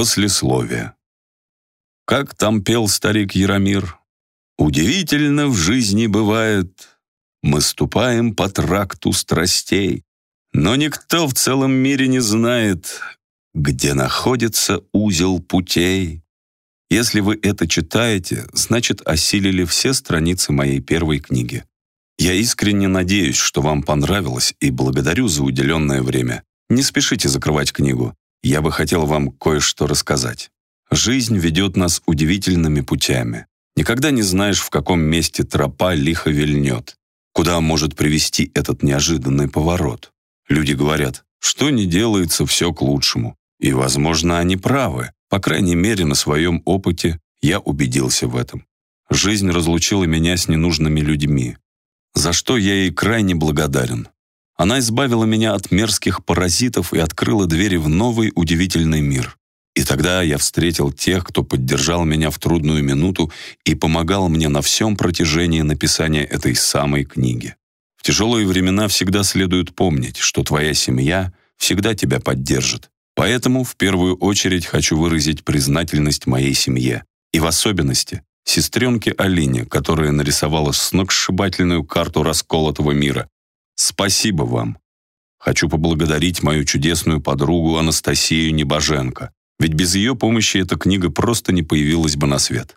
Послесловие. Как там пел старик Яромир? Удивительно в жизни бывает, мы ступаем по тракту страстей, но никто в целом мире не знает, где находится узел путей. Если вы это читаете, значит, осилили все страницы моей первой книги. Я искренне надеюсь, что вам понравилось, и благодарю за уделенное время. Не спешите закрывать книгу. Я бы хотел вам кое-что рассказать. Жизнь ведет нас удивительными путями. Никогда не знаешь, в каком месте тропа лихо вильнет. Куда может привести этот неожиданный поворот? Люди говорят, что не делается, все к лучшему. И, возможно, они правы. По крайней мере, на своем опыте я убедился в этом. Жизнь разлучила меня с ненужными людьми, за что я ей крайне благодарен. Она избавила меня от мерзких паразитов и открыла двери в новый удивительный мир. И тогда я встретил тех, кто поддержал меня в трудную минуту и помогал мне на всем протяжении написания этой самой книги. В тяжелые времена всегда следует помнить, что твоя семья всегда тебя поддержит. Поэтому в первую очередь хочу выразить признательность моей семье. И в особенности сестренке Алине, которая нарисовала сногсшибательную карту расколотого мира. Спасибо вам. Хочу поблагодарить мою чудесную подругу Анастасию Небоженко, ведь без ее помощи эта книга просто не появилась бы на свет.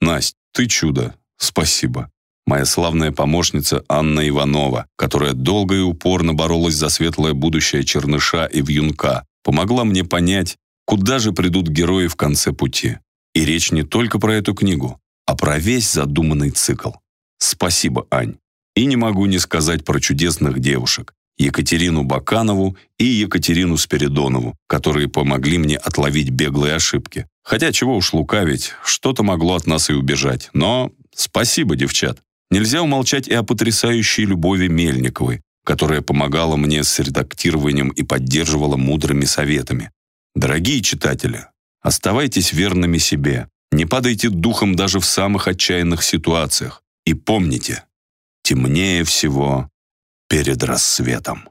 Насть, ты чудо. Спасибо. Моя славная помощница Анна Иванова, которая долго и упорно боролась за светлое будущее Черныша и Вьюнка, помогла мне понять, куда же придут герои в конце пути. И речь не только про эту книгу, а про весь задуманный цикл. Спасибо, Ань. И не могу не сказать про чудесных девушек. Екатерину Баканову и Екатерину Спиридонову, которые помогли мне отловить беглые ошибки. Хотя чего уж лукавить, что-то могло от нас и убежать. Но спасибо, девчат. Нельзя умолчать и о потрясающей Любови Мельниковой, которая помогала мне с редактированием и поддерживала мудрыми советами. Дорогие читатели, оставайтесь верными себе, не падайте духом даже в самых отчаянных ситуациях. И помните, темнее всего перед рассветом.